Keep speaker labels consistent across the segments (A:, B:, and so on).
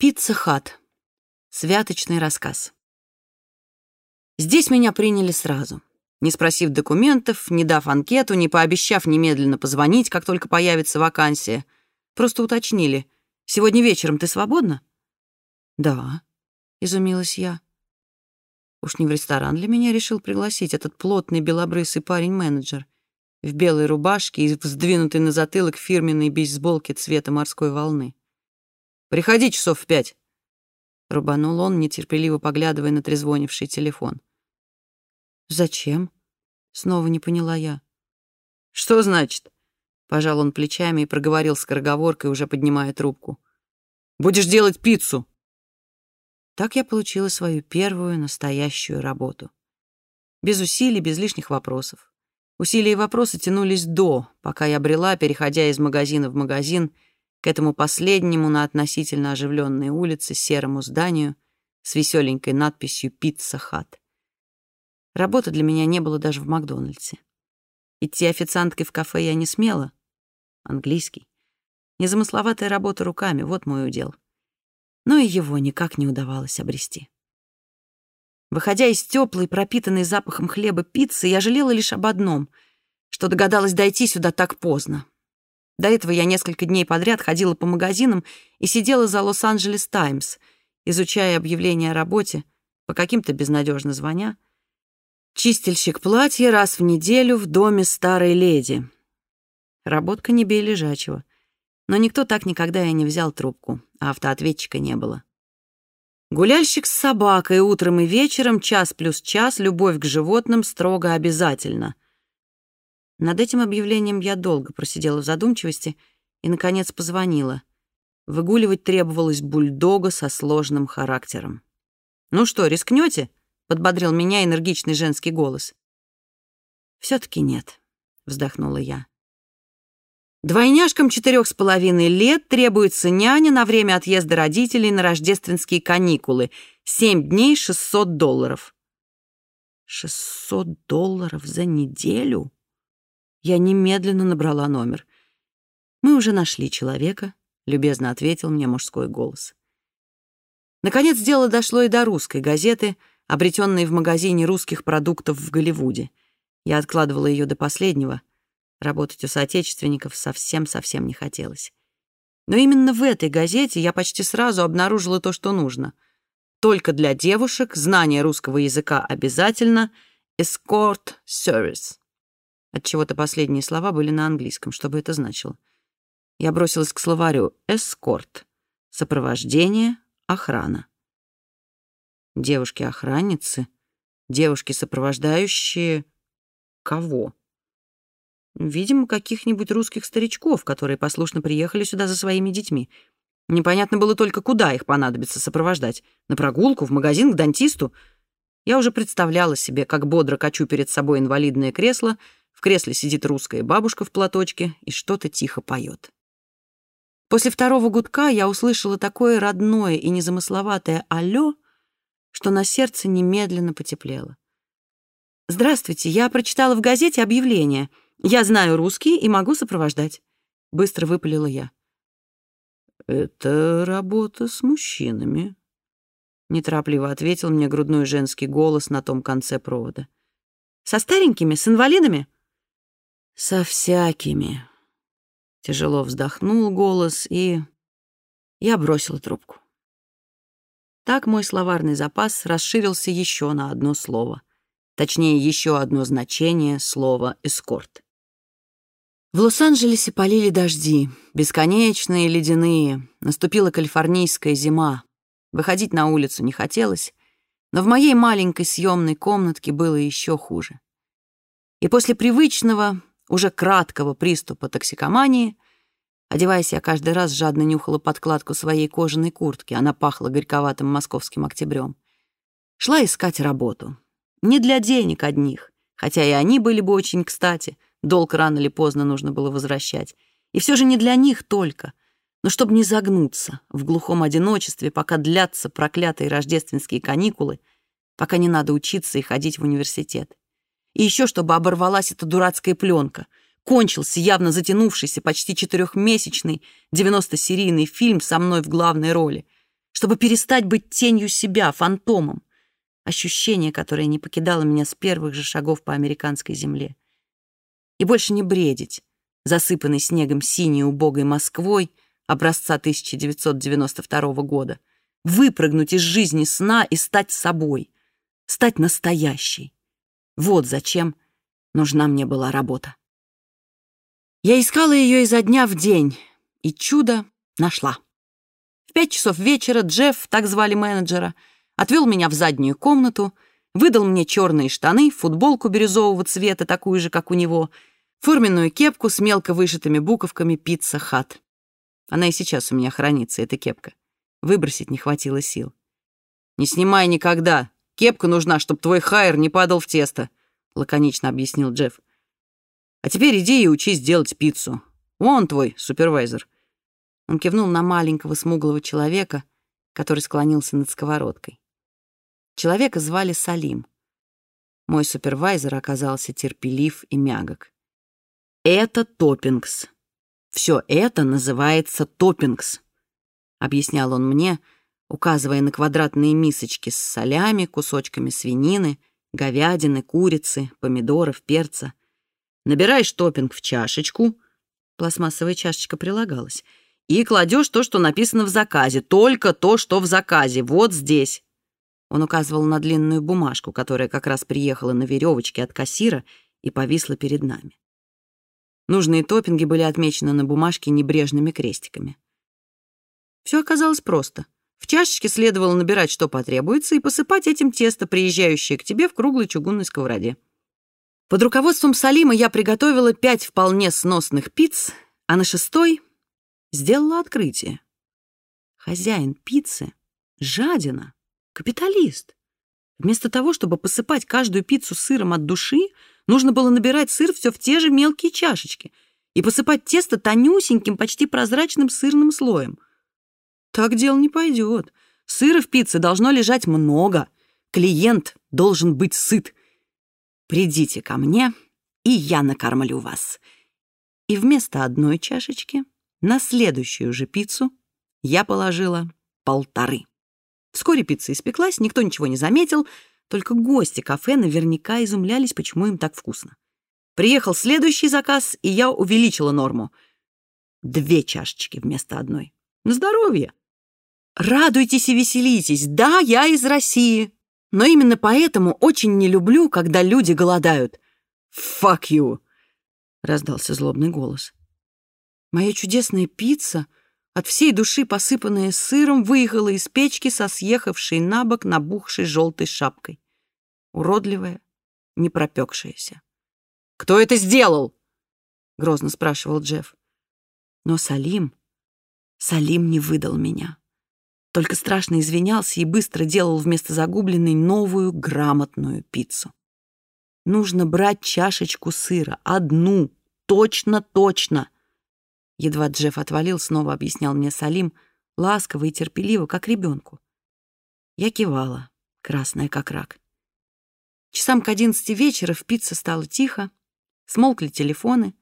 A: Пицца Хат. Святочный рассказ. Здесь меня приняли сразу. Не спросив документов, не дав анкету, не пообещав немедленно позвонить, как только появится вакансия. Просто уточнили. «Сегодня вечером ты свободна?» «Да», — изумилась я. Уж не в ресторан для меня решил пригласить этот плотный белобрысый парень-менеджер в белой рубашке и вздвинутый на затылок фирменной бейсболке цвета морской волны. Приходи часов в пять». Рубанул он, нетерпеливо поглядывая на трезвонивший телефон. «Зачем?» — снова не поняла я. «Что значит?» — пожал он плечами и проговорил скороговоркой, уже поднимая трубку. «Будешь делать пиццу!» Так я получила свою первую настоящую работу. Без усилий, без лишних вопросов. Усилия и вопросы тянулись до, пока я брела, переходя из магазина в магазин — к этому последнему на относительно оживленной улице серому зданию с веселенькой надписью «Пицца Хат». Работы для меня не было даже в Макдональдсе. Идти официанткой в кафе я не смела. Английский. Незамысловатая работа руками — вот мой удел. Но и его никак не удавалось обрести. Выходя из теплой, пропитанной запахом хлеба пиццы, я жалела лишь об одном, что догадалась дойти сюда так поздно. До этого я несколько дней подряд ходила по магазинам и сидела за «Лос-Анджелес Таймс», изучая объявления о работе, по каким-то безнадежно звоня. Чистильщик платья раз в неделю в доме старой леди. Работка не бей лежачего. Но никто так никогда и не взял трубку, а автоответчика не было. Гуляльщик с собакой утром и вечером, час плюс час, любовь к животным строго обязательно — над этим объявлением я долго просидела в задумчивости и, наконец, позвонила. Выгуливать требовалось бульдога со сложным характером. «Ну что, рискнете? подбодрил меня энергичный женский голос. все таки нет», — вздохнула я. Двойняшкам четырех с половиной лет требуется няня на время отъезда родителей на рождественские каникулы. Семь дней — шестьсот долларов. Шестьсот долларов за неделю? Я немедленно набрала номер. «Мы уже нашли человека», — любезно ответил мне мужской голос. Наконец дело дошло и до русской газеты, обретенной в магазине русских продуктов в Голливуде. Я откладывала ее до последнего. Работать у соотечественников совсем-совсем не хотелось. Но именно в этой газете я почти сразу обнаружила то, что нужно. Только для девушек знание русского языка обязательно — escort service. От чего то последние слова были на английском. Что бы это значило? Я бросилась к словарю «эскорт», «сопровождение», «охрана». Девушки-охранницы, девушки, сопровождающие... Кого? Видимо, каких-нибудь русских старичков, которые послушно приехали сюда за своими детьми. Непонятно было только, куда их понадобится сопровождать. На прогулку, в магазин, к дантисту. Я уже представляла себе, как бодро качу перед собой инвалидное кресло — в кресле сидит русская бабушка в платочке и что-то тихо поет. После второго гудка я услышала такое родное и незамысловатое «алло», что на сердце немедленно потеплело. «Здравствуйте, я прочитала в газете объявление. Я знаю русский и могу сопровождать». Быстро выпалила я. «Это работа с мужчинами», — неторопливо ответил мне грудной женский голос на том конце провода. «Со старенькими, с инвалидами?» Со всякими. Тяжело вздохнул голос, и я бросила трубку. Так мой словарный запас расширился еще на одно слово. Точнее, еще одно значение слова «эскорт». В Лос-Анджелесе полили дожди, бесконечные ледяные. Наступила калифорнийская зима. Выходить на улицу не хотелось, но в моей маленькой съемной комнатке было еще хуже. И после привычного, уже краткого приступа токсикомании, одеваясь, я каждый раз жадно нюхала подкладку своей кожаной куртки, она пахла горьковатым московским октябрем. Шла искать работу. Не для денег одних, хотя и они были бы очень кстати, долг рано или поздно нужно было возвращать. И все же не для них только, но чтобы не загнуться в глухом одиночестве, пока длятся проклятые рождественские каникулы, пока не надо учиться и ходить в университет. И еще чтобы оборвалась эта дурацкая пленка. Кончился явно затянувшийся, почти четырехмесячный 90-серийный фильм со мной в главной роли. чтобы перестать быть тенью себя, фантомом. Ощущение, которое не покидало меня с первых же шагов по американской земле. И больше не бредить, засыпанной снегом синей убогой Москвой образца 1992 года, выпрыгнуть из жизни сна и стать собой, стать настоящей. Вот зачем нужна мне была работа. Я искала ее изо дня в день, и чудо нашла. В пять часов вечера Джефф, так звали менеджера, отвел меня в заднюю комнату, выдал мне черные штаны, футболку бирюзового цвета, такую же, как у него, форменную кепку с мелко вышитыми буковками «Пицца Хат». Она и сейчас у меня хранится, эта кепка. Выбросить не хватило сил. «Не снимай никогда. Кепка нужна, чтобы твой хайер не падал в тесто», — лаконично объяснил Джефф. «А теперь иди и учись делать пиццу. Он твой супервайзер». Он кивнул на маленького смуглого человека, который склонился над сковородкой. Человека звали Салим. Мой супервайзер оказался терпелив и мягок. «Это топпингс. Все это называется топпингс», — объяснял он мне, указывая на квадратные мисочки с солями, кусочками свинины, говядины, курицы, помидоров, перца. Набираешь топпинг в чашечку, пластмассовая чашечка прилагалась, и кладешь то, что написано в заказе, только то, что в заказе, вот здесь. Он указывал на длинную бумажку, которая как раз приехала на веревочке от кассира и повисла перед нами. Нужные топпинги были отмечены на бумажке небрежными крестиками. Все оказалось просто. В чашечке следовало набирать, что потребуется, и посыпать этим тесто, приезжающее к тебе в круглой чугунной сковороде. Под руководством Салима я приготовила пять вполне сносных пиц, а на шестой сделала открытие. Хозяин пиццы — жадина, капиталист. Вместо того, чтобы посыпать каждую пиццу сыром от души, нужно было набирать сыр все в те же мелкие чашечки и посыпать тесто тонюсеньким, почти прозрачным сырным слоем. Так дело не пойдет. Сыра в пицце должно лежать много. Клиент должен быть сыт. Придите ко мне, и я накормлю вас. И вместо одной чашечки на следующую же пиццу я положила полторы. Вскоре пицца испеклась, никто ничего не заметил, только гости кафе наверняка изумлялись, почему им так вкусно. Приехал следующий заказ, и я увеличила норму. Две чашечки вместо одной. На здоровье. Радуйтесь и веселитесь. Да, я из России. Но именно поэтому очень не люблю, когда люди голодают. «Fuck you!» — раздался злобный голос. Моя чудесная пицца, от всей души посыпанная сыром, выехала из печки со съехавшей на бок набухшей желтой шапкой. Уродливая, не пропекшаяся. «Кто это сделал?» — грозно спрашивал Джефф. Но Салим, Салим не выдал меня. Только страшно извинялся и быстро делал вместо загубленной новую грамотную пиццу. Нужно брать чашечку сыра, одну, точно-точно — Едва Джефф отвалил, снова объяснял мне Салим, ласково и терпеливо, как ребенку. Я кивала, красная как рак. Часам к одиннадцати вечера в пицце стало тихо, смолкли телефоны,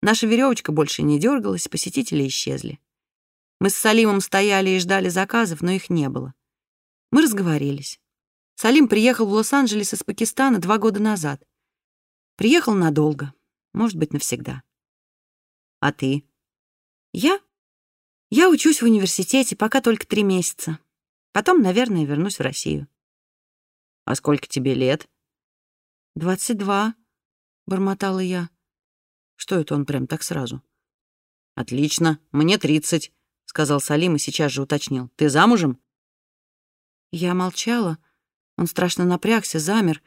A: наша веревочка больше не дергалась, посетители исчезли. Мы с Салимом стояли и ждали заказов, но их не было. Мы разговорились. Салим приехал в Лос-Анджелес из Пакистана два года назад. Приехал надолго, может быть, навсегда. А ты? Я? Я учусь в университете, пока только три месяца. Потом, наверное, вернусь в Россию. А сколько тебе лет? Двадцать два, бормотала я. Что это он прям так сразу? Отлично, мне тридцать, сказал Салим и сейчас же уточнил. Ты замужем? Я молчала. Он страшно напрягся, замер.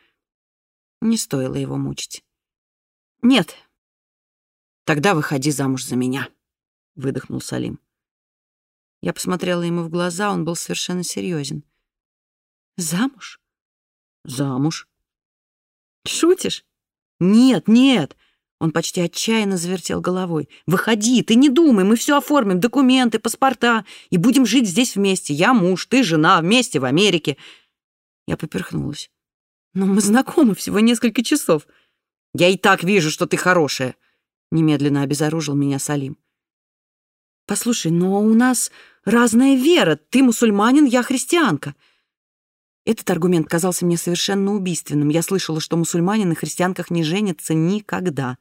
A: Не стоило его мучить. Нет. Тогда выходи замуж за меня выдохнул Салим. Я посмотрела ему в глаза, он был совершенно серьезен. Замуж? Замуж. Шутишь? Нет, нет. Он почти отчаянно завертел головой. «Выходи, ты не думай, мы все оформим, документы, паспорта, и будем жить здесь вместе. Я муж, ты жена, вместе в Америке». Я поперхнулась. «Но мы знакомы всего несколько часов. Я и так вижу, что ты хорошая», — немедленно обезоружил меня Салим. «Послушай, но у нас... разная вера. Ты мусульманин, я христианка». Этот аргумент казался мне совершенно убийственным. Я слышала, что мусульмане на христианках не женятся никогда.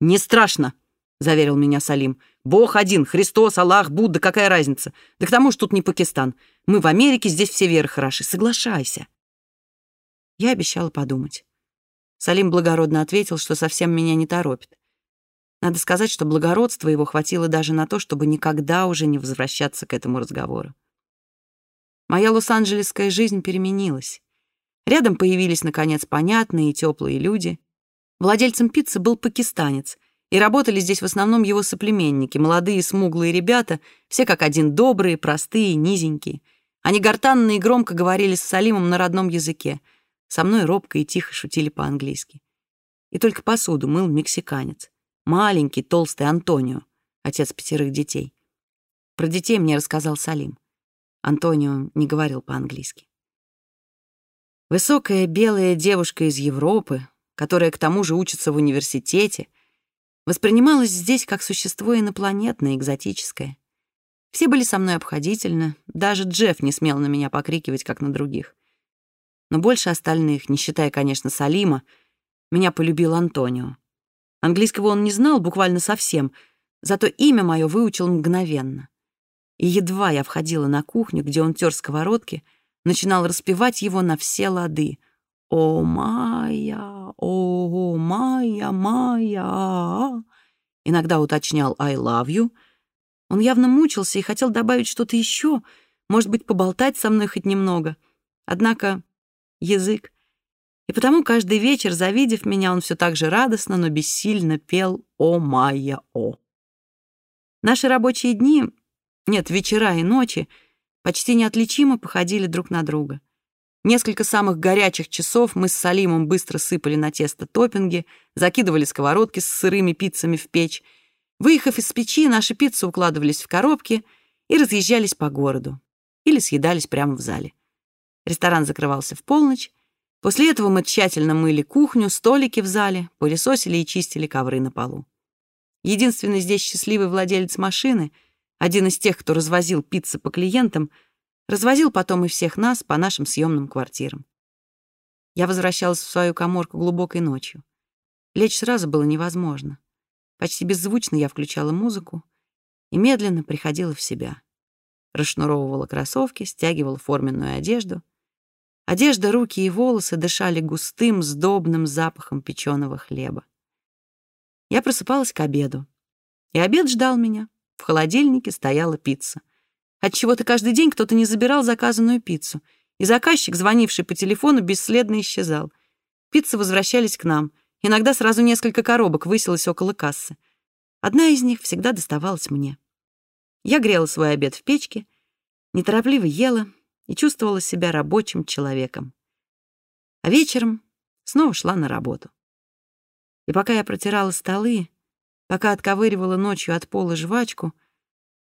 A: «Не страшно», — заверил меня Салим. «Бог один, Христос, Аллах, Будда, какая разница? Да к тому же тут не Пакистан. Мы в Америке, здесь все веры хороши. Соглашайся». Я обещала подумать. Салим благородно ответил, что совсем меня не торопит. Надо сказать, что благородства его хватило даже на то, чтобы никогда уже не возвращаться к этому разговору. Моя лос-анджелесская жизнь переменилась. Рядом появились, наконец, понятные и теплые люди. Владельцем пиццы был пакистанец, и работали здесь в основном его соплеменники, молодые смуглые ребята, все как один добрые, простые, низенькие. Они гортанно и громко говорили с Салимом на родном языке. Со мной робко и тихо шутили по-английски. И только посуду мыл мексиканец. Маленький, толстый Антонио, отец пятерых детей. Про детей мне рассказал Салим. Антонио не говорил по-английски. Высокая белая девушка из Европы, которая к тому же учится в университете, воспринималась здесь как существо инопланетное, экзотическое. Все были со мной обходительны, даже Джефф не смел на меня покрикивать, как на других. Но больше остальных, не считая, конечно, Салима, меня полюбил Антонио. Английского он не знал буквально совсем, зато имя мое выучил мгновенно. И едва я входила на кухню, где он тер сковородки, начинал распевать его на все лады. «О, Майя, о, Майя, Майя!» Иногда уточнял «I love you». Он явно мучился и хотел добавить что-то еще, может быть, поболтать со мной хоть немного. Однако язык и потому каждый вечер, завидев меня, он все так же радостно, но бессильно пел «О, Майя, о». Наши рабочие дни, нет, вечера и ночи, почти неотличимо походили друг на друга. Несколько самых горячих часов мы с Салимом быстро сыпали на тесто топпинги, закидывали сковородки с сырыми пиццами в печь. Выехав из печи, наши пиццы укладывались в коробки и разъезжались по городу. Или съедались прямо в зале. Ресторан закрывался в полночь, После этого мы тщательно мыли кухню, столики в зале, пылесосили и чистили ковры на полу. Единственный здесь счастливый владелец машины, один из тех, кто развозил пиццы по клиентам, развозил потом и всех нас по нашим съемным квартирам. Я возвращалась в свою коморку глубокой ночью. Лечь сразу было невозможно. Почти беззвучно я включала музыку и медленно приходила в себя. Расшнуровывала кроссовки, стягивала форменную одежду — Одежда, руки и волосы дышали густым, сдобным запахом печеного хлеба. Я просыпалась к обеду. И обед ждал меня. В холодильнике стояла пицца. Отчего-то каждый день кто-то не забирал заказанную пиццу, и заказчик, звонивший по телефону, бесследно исчезал. Пиццы возвращались к нам. Иногда сразу несколько коробок высилось около кассы. Одна из них всегда доставалась мне. Я грела свой обед в печке, неторопливо ела, и чувствовала себя рабочим человеком. А вечером снова шла на работу. И пока я протирала столы, пока отковыривала ночью от пола жвачку,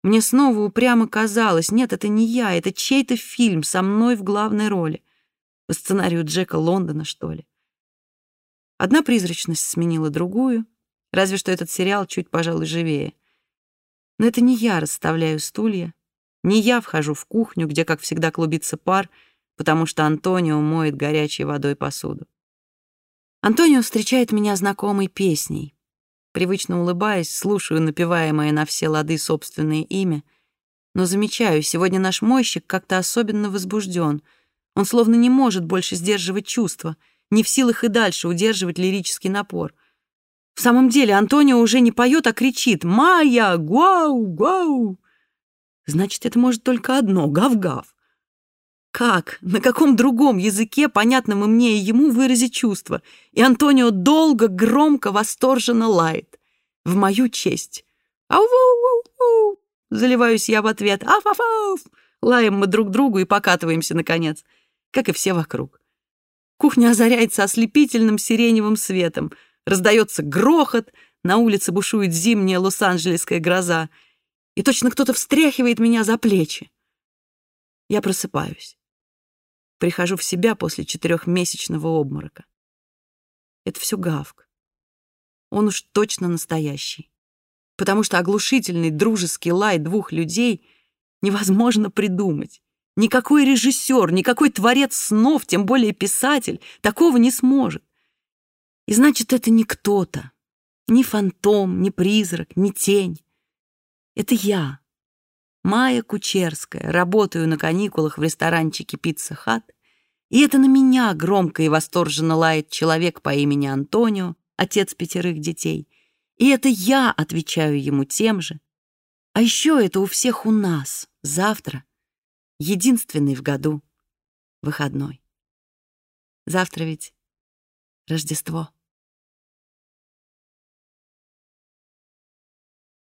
A: мне снова упрямо казалось, нет, это не я, это чей-то фильм со мной в главной роли. По сценарию Джека Лондона, что ли. Одна призрачность сменила другую, разве что этот сериал чуть, пожалуй, живее. Но это не я расставляю стулья, не я вхожу в кухню, где, как всегда, клубится пар, потому что Антонио моет горячей водой посуду. Антонио встречает меня знакомой песней. Привычно улыбаясь, слушаю напеваемое на все лады собственное имя, но замечаю, сегодня наш мойщик как-то особенно возбужден. Он словно не может больше сдерживать чувства, не в силах и дальше удерживать лирический напор. В самом деле Антонио уже не поет, а кричит «Майя! Гуау! Гуау!» Значит, это может только одно — гав-гав. Как, на каком другом языке, понятном и мне, и ему, выразить чувства? И Антонио долго, громко, восторженно лает. В мою честь. «Ау-ву-ву-ву!» Заливаюсь я в ответ. «Аф-аф-аф!» Лаем мы друг другу и покатываемся, наконец, как и все вокруг. Кухня озаряется ослепительным сиреневым светом. Раздается грохот, на улице бушует зимняя лос-анджелесская гроза — и точно кто-то встряхивает меня за плечи. Я просыпаюсь. Прихожу в себя после четырехмесячного обморока. Это все Гавк. Он уж точно настоящий. Потому что оглушительный дружеский лай двух людей невозможно придумать. Никакой режиссер, никакой творец снов, тем более писатель, такого не сможет. И значит, это не кто-то, ни фантом, ни призрак, ни тень. Это я, Майя Кучерская, работаю на каникулах в ресторанчике «Пицца Хат», и это на меня громко и восторженно лает человек по имени Антонио, отец пятерых детей. И это я отвечаю ему тем же. А еще это у всех у нас завтра, единственный в году, выходной. Завтра ведь Рождество.